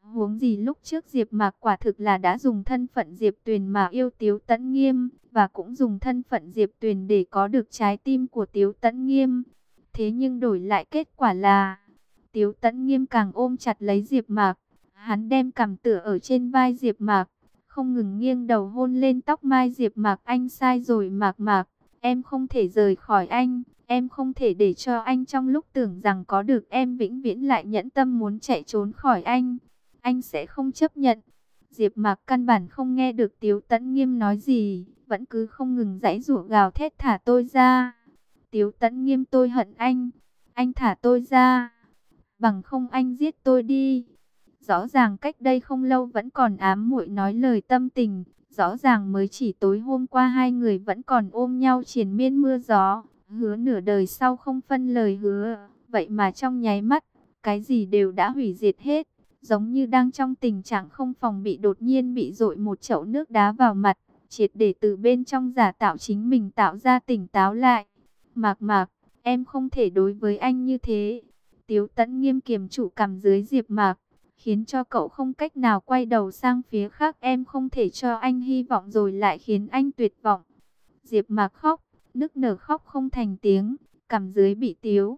Huống gì lúc trước Diệp Mạc quả thực là đã dùng thân phận Diệp Tuyền mà yêu Tiếu Tẫn Nghiêm, và cũng dùng thân phận Diệp Tuyền để có được trái tim của Tiếu Tẫn Nghiêm. Thế nhưng đổi lại kết quả là Tiếu Tẫn Nghiêm càng ôm chặt lấy Diệp Mạc, hắn đem cằm tựa ở trên vai Diệp Mạc, không ngừng nghiêng đầu hôn lên tóc mai Diệp Mạc. Anh sai rồi Mạc Mạc, em không thể rời khỏi anh, em không thể để cho anh trong lúc tưởng rằng có được. Em vĩnh viễn lại nhẫn tâm muốn chạy trốn khỏi anh, anh sẽ không chấp nhận. Diệp Mạc căn bản không nghe được Tiếu Tấn Nghiêm nói gì, vẫn cứ không ngừng giãy giụa gào thét thả tôi ra. Tiếu Tấn Nghiêm tôi hận anh, anh thả tôi ra, bằng không anh giết tôi đi. Rõ ràng cách đây không lâu vẫn còn ám muội nói lời tâm tình, rõ ràng mới chỉ tối hôm qua hai người vẫn còn ôm nhau triền miên mưa gió, hứa nửa đời sau không phân lời hứa, vậy mà trong nháy mắt, cái gì đều đã hủy diệt hết, giống như đang trong tình trạng không phòng bị đột nhiên bị dội một chậu nước đá vào mặt, triệt để từ bên trong giả tạo chính mình tạo ra tỉnh táo lại. Mạc mạc, em không thể đối với anh như thế. Tiếu tẫn nghiêm kiềm chủ cầm dưới Diệp Mạc, khiến cho cậu không cách nào quay đầu sang phía khác. Em không thể cho anh hy vọng rồi lại khiến anh tuyệt vọng. Diệp Mạc khóc, nức nở khóc không thành tiếng, cằm dưới bị Tiếu.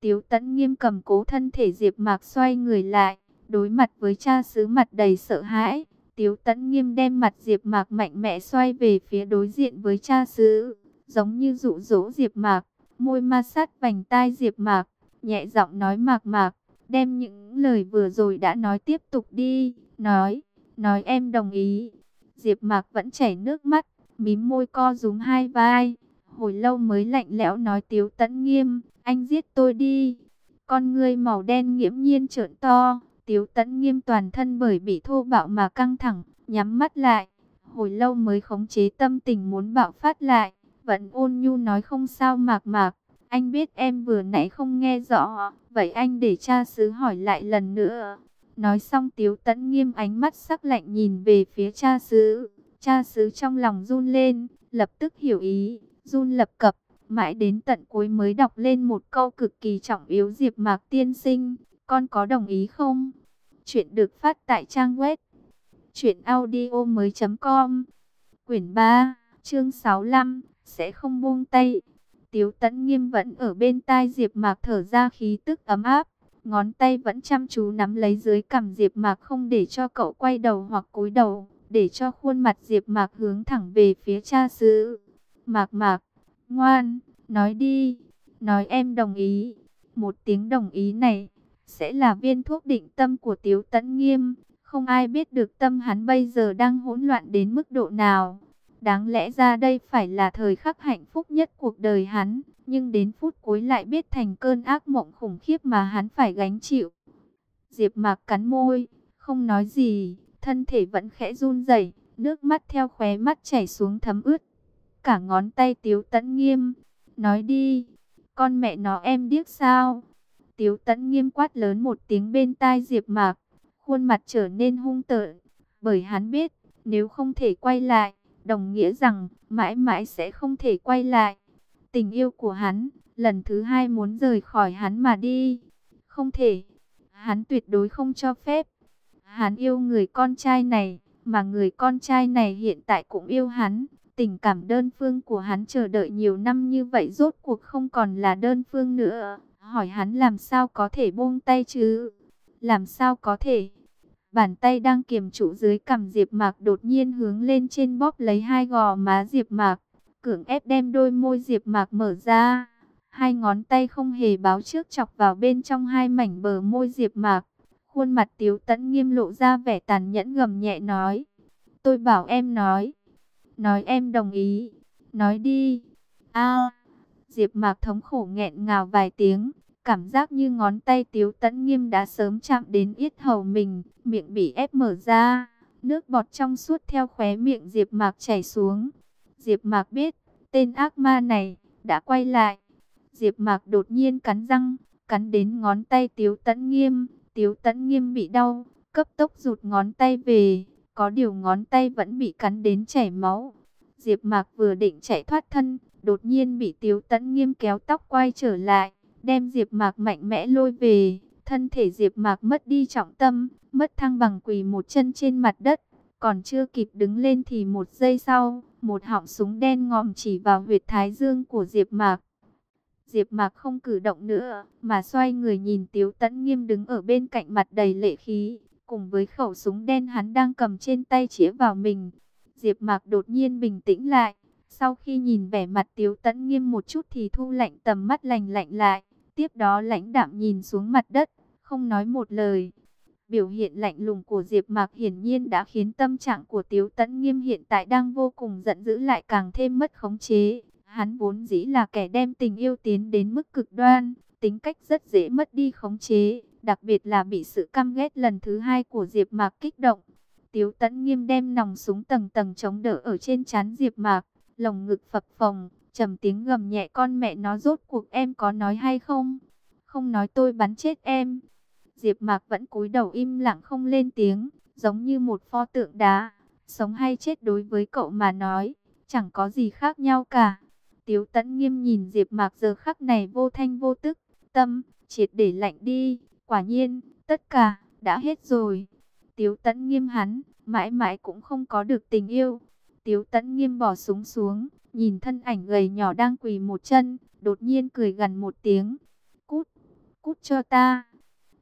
Tiếu tẫn nghiêm cầm cố thân thể Diệp Mạc xoay người lại, đối mặt với cha xứ mặt đầy sợ hãi. Tiếu tẫn nghiêm đem mặt Diệp Mạc mạnh mẽ xoay về phía đối diện với cha xứ, giống như dụ dỗ Diệp Mạc, môi ma sát vành tai Diệp Mạc, nhẹ giọng nói Mạc Mạc, đem những lời vừa rồi đã nói tiếp tục đi, nói, nói em đồng ý. Diệp Mạc vẫn chảy nước mắt, mím môi co rúm hai vai, hồi lâu mới lạnh lẽo nói Tiếu Tấn Nghiêm, anh giết tôi đi. Con ngươi màu đen nghiễm nhiên trợn to, Tiếu Tấn Nghiêm toàn thân bởi bị thô bạo mà căng thẳng, nhắm mắt lại, hồi lâu mới khống chế tâm tình muốn bạo phát lại, vẫn ôn nhu nói không sao Mạc Mạc, anh biết em vừa nãy không nghe rõ, vậy anh để cha xứ hỏi lại lần nữa. Nói xong Tiếu Tấn Nghiêm ánh mắt sắc lạnh nhìn về phía cha xứ, cha xứ trong lòng run lên, lập tức hiểu ý, run lập cập, mãi đến tận cuối mới đọc lên một câu cực kỳ trọng yếu Diệp Mạc tiên sinh, con có đồng ý không? Chuyện được phát tại trang web truyệnaudiomoi.com. Quyển 3, chương 65, sẽ không buông tay. Tiếu Tấn Nghiêm vẫn ở bên tai Diệp Mạc thở ra khí tức ấm áp, ngón tay vẫn chăm chú nắm lấy dưới cằm Diệp Mạc không để cho cậu quay đầu hoặc cúi đầu, để cho khuôn mặt Diệp Mạc hướng thẳng về phía cha xứ. Mạc Mạc, ngoan, nói đi, nói em đồng ý. Một tiếng đồng ý này sẽ là viên thuốc định tâm của Tiếu Tấn Nghiêm, không ai biết được tâm hắn bây giờ đang hỗn loạn đến mức độ nào. Đáng lẽ ra đây phải là thời khắc hạnh phúc nhất cuộc đời hắn, nhưng đến phút cuối lại biết thành cơn ác mộng khủng khiếp mà hắn phải gánh chịu. Diệp Mạc cắn môi, không nói gì, thân thể vẫn khẽ run rẩy, nước mắt theo khóe mắt chảy xuống thấm ướt cả ngón tay Tiếu Tấn Nghiêm. Nói đi, con mẹ nó em điếc sao? Tiếu Tấn Nghiêm quát lớn một tiếng bên tai Diệp Mạc, khuôn mặt trở nên hung tợn, bởi hắn biết, nếu không thể quay lại, đồng nghĩa rằng mãi mãi sẽ không thể quay lại. Tình yêu của hắn, lần thứ hai muốn rời khỏi hắn mà đi. Không thể, hắn tuyệt đối không cho phép. Hắn yêu người con trai này, mà người con trai này hiện tại cũng yêu hắn. Tình cảm đơn phương của hắn chờ đợi nhiều năm như vậy rốt cuộc không còn là đơn phương nữa. Hỏi hắn làm sao có thể buông tay chứ? Làm sao có thể? Bàn tay đang kiềm trụ dưới cằm Diệp Mạc đột nhiên hướng lên trên bóp lấy hai gò má Diệp Mạc, cưỡng ép đem đôi môi Diệp Mạc mở ra. Hai ngón tay không hề báo trước chọc vào bên trong hai mảnh bờ môi Diệp Mạc. Khuôn mặt Tiếu Tấn nghiêm lộ ra vẻ tàn nhẫn gầm nhẹ nói: "Tôi bảo em nói, nói em đồng ý, nói đi." A! Diệp Mạc thống khổ nghẹn ngào vài tiếng, Cảm giác như ngón tay Tiếu Tấn Nghiêm đã sớm chạm đến yết hầu mình, miệng bị ép mở ra, nước bọt trong suốt theo khóe miệng Diệp Mạc chảy xuống. Diệp Mạc biết, tên ác ma này đã quay lại. Diệp Mạc đột nhiên cắn răng, cắn đến ngón tay Tiếu Tấn Nghiêm, Tiếu Tấn Nghiêm bị đau, cấp tốc rụt ngón tay về, có điều ngón tay vẫn bị cắn đến chảy máu. Diệp Mạc vừa định chạy thoát thân, đột nhiên bị Tiếu Tấn Nghiêm kéo tóc quay trở lại đem Diệp Mạc mạnh mẽ lôi về. Thân thể Diệp Mạc mất đi trọng tâm, mất thăng bằng quỳ một chân trên mặt đất, còn chưa kịp đứng lên thì một giây sau, một họng súng đen ngòm chỉ vào huyệt thái dương của Diệp Mạc. Diệp Mạc không cử động nữa, mà xoay người nhìn Tiếu Tấn Nghiêm đứng ở bên cạnh mặt đầy lệ khí, cùng với khẩu súng đen hắn đang cầm trên tay chĩa vào mình. Diệp Mạc đột nhiên bình tĩnh lại, sau khi nhìn vẻ mặt Tiếu Tấn Nghiêm một chút thì thu lạnh tầm mắt lạnh lạnh lại. Tiếp đó lãnh đạm nhìn xuống mặt đất, không nói một lời. Biểu hiện lạnh lùng của Diệp Mạc hiển nhiên đã khiến tâm trạng của Tiếu Tấn Nghiêm hiện tại đang vô cùng giận dữ lại càng thêm mất khống chế. Hắn vốn dĩ là kẻ đem tình yêu tiến đến mức cực đoan, tính cách rất dễ mất đi khống chế, đặc biệt là bị sự căm ghét lần thứ hai của Diệp Mạc kích động. Tiếu Tấn Nghiêm đem nòng súng tầng tầng chống đỡ ở trên trán Diệp Mạc, lồng ngực phập phồng, trầm tiếng gầm nhẹ con mẹ nó rốt cuộc em có nói hay không? Không nói tôi bắn chết em. Diệp Mạc vẫn cúi đầu im lặng không lên tiếng, giống như một pho tượng đá. Sống hay chết đối với cậu mà nói, chẳng có gì khác nhau cả. Tiếu Tấn nghiêm nhìn Diệp Mạc giờ khắc này vô thanh vô tức, tâm, triệt để lạnh đi, quả nhiên, tất cả, đã hết rồi. Tiếu Tấn nghiêm hắn, mãi mãi cũng không có được tình yêu. Tiếu Tấn nghiêm bỏ súng xuống, nhìn thân ảnh gầy nhỏ đang quỳ một chân, đột nhiên cười gần một tiếng. Cút, cút cho ta.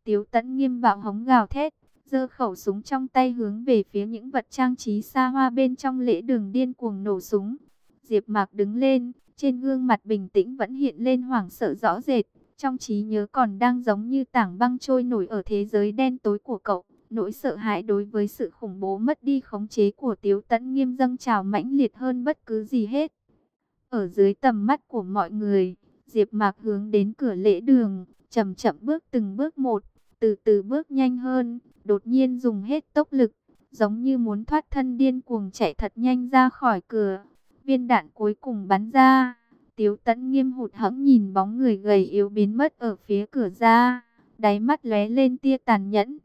Tiếu tẫn nghiêm bạo hống gào thét, giơ khẩu súng trong tay hướng về phía những vật trang trí xa hoa bên trong lễ đường điên cuồng nổ súng. Diệp Mạc đứng lên, trên gương mặt bình tĩnh vẫn hiện lên hoảng sợ rõ rệt, trong trí nhớ còn đang giống như tảng băng trôi nổi ở thế giới đen tối của cậu. Nỗi sợ hãi đối với sự khủng bố mất đi khống chế của Tiếu Tấn Nghiêm dâng trào mãnh liệt hơn bất cứ gì hết. Ở dưới tầm mắt của mọi người, Diệp Mạc hướng đến cửa lễ đường, chậm chậm bước từng bước một, từ từ bước nhanh hơn, đột nhiên dùng hết tốc lực, giống như muốn thoát thân điên cuồng chạy thật nhanh ra khỏi cửa. Viên đạn cuối cùng bắn ra, Tiếu Tấn Nghiêm hụt hẫng nhìn bóng người gầy yếu biến mất ở phía cửa ra, đáy mắt lóe lên tia tàn nhẫn,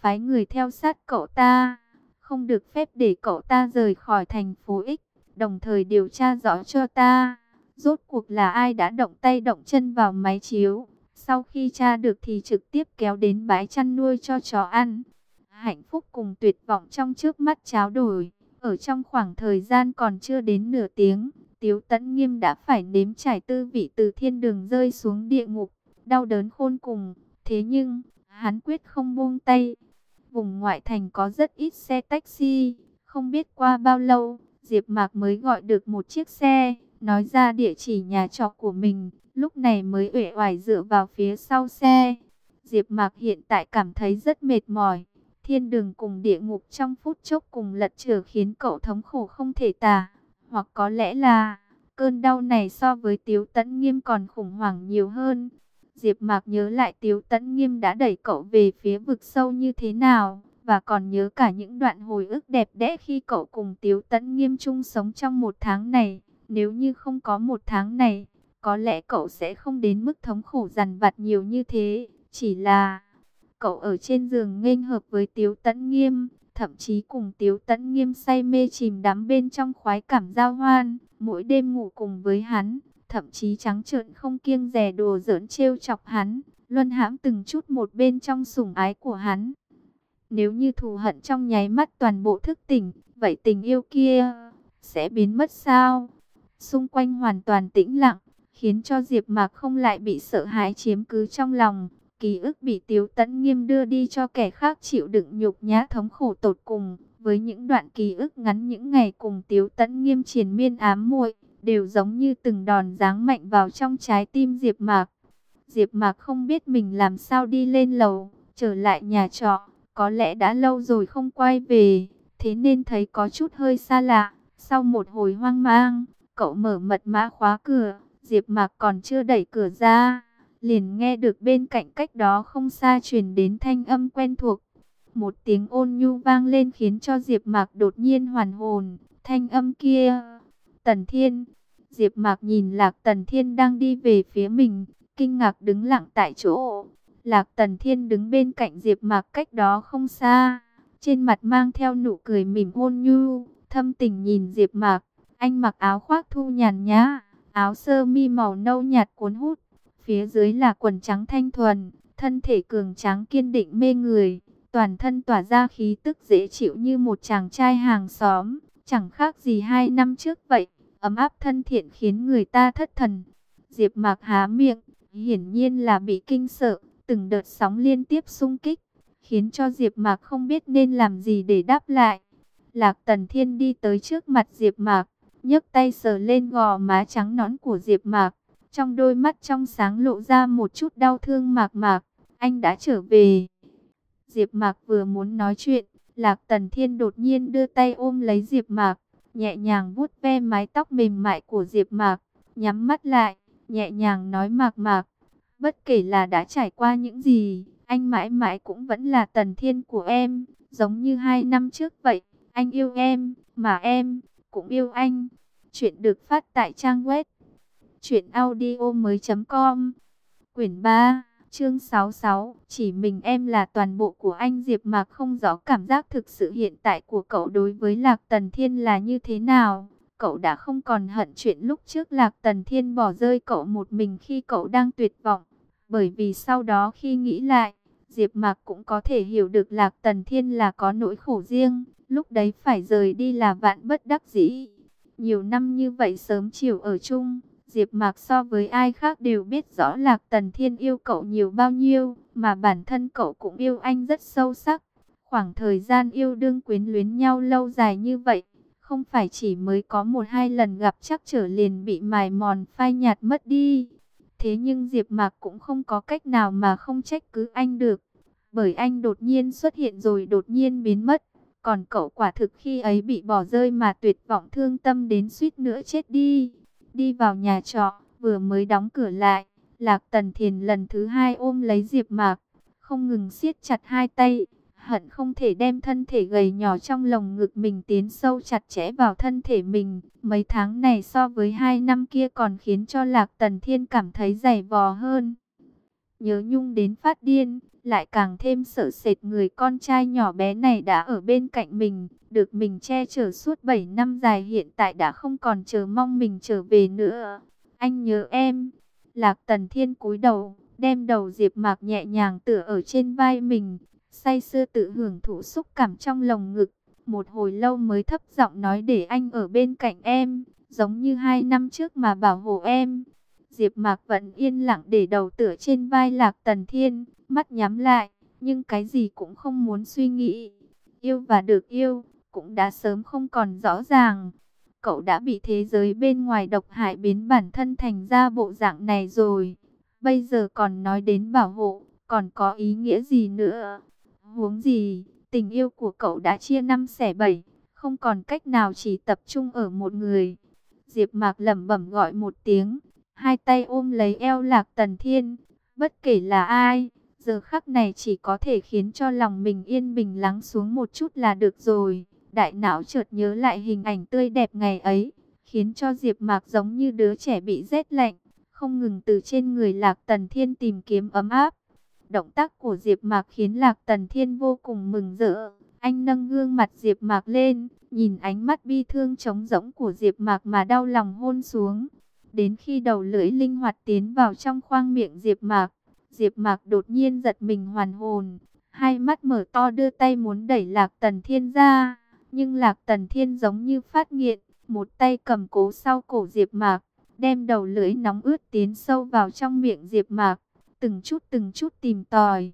phái người theo sát cậu ta, không được phép để cậu ta rời khỏi thành phố X, đồng thời điều tra rõ cho ta, rốt cuộc là ai đã động tay động chân vào máy chiếu. Sau khi tra được thì trực tiếp kéo đến bãi chăn nuôi cho chó ăn. Hạnh phúc cùng tuyệt vọng trong trước mắt cháo đổi. Ở trong khoảng thời gian còn chưa đến nửa tiếng, Tiếu Tấn Nghiêm đã phải nếm trải tư vị từ thiên đường rơi xuống địa ngục, đau đớn khôn cùng. Thế nhưng, hắn quyết không buông tay. Vùng ngoại thành có rất ít xe taxi, không biết qua bao lâu, Diệp Mạc mới gọi được một chiếc xe, nói ra địa chỉ nhà trọ của mình, lúc này mới uể oải dựa vào phía sau xe. Diệp Mạc hiện tại cảm thấy rất mệt mỏi, thiên đường cùng địa ngục trong phút chốc cùng lật trở khiến cậu thống khổ không thể tả, hoặc có lẽ là cơn đau này so với Tiếu Tấn Nghiêm còn khủng hoảng nhiều hơn. Diệp Mạc nhớ lại Tiếu Tấn Nghiêm đã đẩy cậu về phía vực sâu như thế nào, và còn nhớ cả những đoạn hồi ức đẹp đẽ khi cậu cùng Tiếu Tấn Nghiêm chung sống trong một tháng này. Nếu như không có một tháng này, có lẽ cậu sẽ không đến mức thống khổ dằn vặt nhiều như thế. Chỉ là cậu ở trên giường nghênh hợp với Tiếu Tấn Nghiêm, thậm chí cùng Tiếu Tấn Nghiêm say mê chìm đắm bên trong khoái cảm giao hoan, mỗi đêm ngủ cùng với hắn thậm chí trắng trợn không kiêng dè đồ giỡn trêu chọc hắn, luân hãm từng chút một bên trong sủng ái của hắn. Nếu như thù hận trong nháy mắt toàn bộ thức tỉnh, vậy tình yêu kia sẽ biến mất sao? Xung quanh hoàn toàn tĩnh lặng, khiến cho Diệp Mạc không lại bị sợ hãi chiếm cứ trong lòng. Ký ức bị Tiếu Tấn Nghiêm đưa đi cho kẻ khác chịu đựng nhục nhã thống khổ tột cùng, với những đoạn ký ức ngắn những ngày cùng Tiếu Tấn Nghiêm triền miên ám muội, đều giống như từng đòn giáng mạnh vào trong trái tim Diệp Mạc. Diệp Mạc không biết mình làm sao đi lên lầu, trở lại nhà trọ, có lẽ đã lâu rồi không quay về, thế nên thấy có chút hơi xa lạ. Sau một hồi hoang mang, cậu mở mật mã khóa cửa, Diệp Mạc còn chưa đẩy cửa ra, liền nghe được bên cạnh cách đó không xa truyền đến thanh âm quen thuộc. Một tiếng ôn nhu vang lên khiến cho Diệp Mạc đột nhiên hoàn hồn, thanh âm kia Tần Thiên. Diệp Mạc nhìn Lạc Tần Thiên đang đi về phía mình, kinh ngạc đứng lặng tại chỗ. Lạc Tần Thiên đứng bên cạnh Diệp Mạc cách đó không xa, trên mặt mang theo nụ cười mỉm ôn nhu, thâm tình nhìn Diệp Mạc. Anh mặc áo khoác thu nhàn nhã, áo sơ mi màu nâu nhạt cuốn hút, phía dưới là quần trắng thanh thuần, thân thể cường tráng kiên định mê người, toàn thân tỏa ra khí tức dễ chịu như một chàng trai hàng xóm, chẳng khác gì hai năm trước vậy ấm áp thân thiện khiến người ta thất thần. Diệp Mạc há miệng, hiển nhiên là bị kinh sợ, từng đợt sóng liên tiếp xung kích, khiến cho Diệp Mạc không biết nên làm gì để đáp lại. Lạc Tần Thiên đi tới trước mặt Diệp Mạc, nhấc tay sờ lên gò má trắng nõn của Diệp Mạc, trong đôi mắt trong sáng lộ ra một chút đau thương mạc mạc, anh đã trở về. Diệp Mạc vừa muốn nói chuyện, Lạc Tần Thiên đột nhiên đưa tay ôm lấy Diệp Mạc, nhẹ nhàng vuốt ve mái tóc mềm mại của Diệp Mạc, nhắm mắt lại, nhẹ nhàng nói Mạc Mạc, bất kể là đã trải qua những gì, anh mãi mãi cũng vẫn là Tần Thiên của em, giống như hai năm trước vậy, anh yêu em, mà em cũng yêu anh. Chuyện được phát tại trang web truyệnaudiomoi.com. Quyển 3, Chương 66, chỉ mình em là toàn bộ của anh Diệp Mạc không rõ cảm giác thực sự hiện tại của cậu đối với Lạc Tần Thiên là như thế nào. Cậu đã không còn hận chuyện lúc trước Lạc Tần Thiên bỏ rơi cậu một mình khi cậu đang tuyệt vọng. Bởi vì sau đó khi nghĩ lại, Diệp Mạc cũng có thể hiểu được Lạc Tần Thiên là có nỗi khổ riêng, lúc đấy phải rời đi là vạn bất đắc dĩ. Nhiều năm như vậy sớm chiều ở chung, Diệp Mạc so với ai khác đều biết rõ Lạc Tần Thiên yêu cậu nhiều bao nhiêu, mà bản thân cậu cũng yêu anh rất sâu sắc. Khoảng thời gian yêu đương quyến luyến nhau lâu dài như vậy, không phải chỉ mới có một hai lần gặp chắc trở liền bị mài mòn phai nhạt mất đi. Thế nhưng Diệp Mạc cũng không có cách nào mà không trách cứ anh được, bởi anh đột nhiên xuất hiện rồi đột nhiên biến mất. Còn cậu quả thực khi ấy bị bỏ rơi mà tuyệt vọng thương tâm đến suýt nữa chết đi. Đi vào nhà trọ, vừa mới đóng cửa lại, Lạc Tần Thiền lần thứ hai ôm lấy Diệp Mạc, không ngừng siết chặt hai tay, hận không thể đem thân thể gầy nhỏ trong lồng ngực mình tiến sâu chặt chẽ vào thân thể mình. Mấy tháng này so với hai năm kia còn khiến cho Lạc Tần Thiên cảm thấy dày vò hơn. Nhớ nhung đến phát điên, lại càng thêm sợ sệt người con trai nhỏ bé này đã ở bên cạnh mình, được mình che chở suốt 7 năm dài hiện tại đã không còn chờ mong mình trở về nữa. Anh nhớ em. Lạc Tần Thiên cúi đầu, đem đầu Diệp Mạc nhẹ nhàng tựa ở trên vai mình, say sưa tự hưởng thụ xúc cảm trong lồng ngực. Một hồi lâu mới thấp giọng nói để anh ở bên cạnh em, giống như hai năm trước mà bảo hộ em. Diệp Mạc vẫn yên lặng để đầu tựa trên vai Lạc Tần Thiên, mắt nhắm lại, nhưng cái gì cũng không muốn suy nghĩ. Yêu và được yêu, cũng đã sớm không còn rõ ràng. Cậu đã bị thế giới bên ngoài độc hại biến bản thân thành ra bộ dạng này rồi. Bây giờ còn nói đến bảo hộ, còn có ý nghĩa gì nữa? Huống gì, tình yêu của cậu đã chia năm xẻ bảy, không còn cách nào chỉ tập trung ở một người. Diệp Mạc lẩm bẩm gọi một tiếng, hai tay ôm lấy eo Lạc Tần Thiên, bất kể là ai, giờ khắc này chỉ có thể khiến cho lòng mình yên bình lắng xuống một chút là được rồi. Đại não chợt nhớ lại hình ảnh tươi đẹp ngày ấy, khiến cho Diệp Mạc giống như đứa trẻ bị rét lạnh, không ngừng từ trên người Lạc Tần Thiên tìm kiếm ấm áp. Động tác của Diệp Mạc khiến Lạc Tần Thiên vô cùng mừng rỡ. Anh nâng gương mặt Diệp Mạc lên, nhìn ánh mắt bi thương trống rỗng của Diệp Mạc mà đau lòng hôn xuống. Đến khi đầu lưỡi linh hoạt tiến vào trong khoang miệng Diệp Mạc, Diệp Mạc đột nhiên giật mình hoàn hồn, hai mắt mở to đưa tay muốn đẩy Lạc Tần Thiên ra, nhưng Lạc Tần Thiên giống như phát nghiện, một tay cầm cố sau cổ Diệp Mạc, đem đầu lưỡi nóng ướt tiến sâu vào trong miệng Diệp Mạc, từng chút từng chút tìm tòi,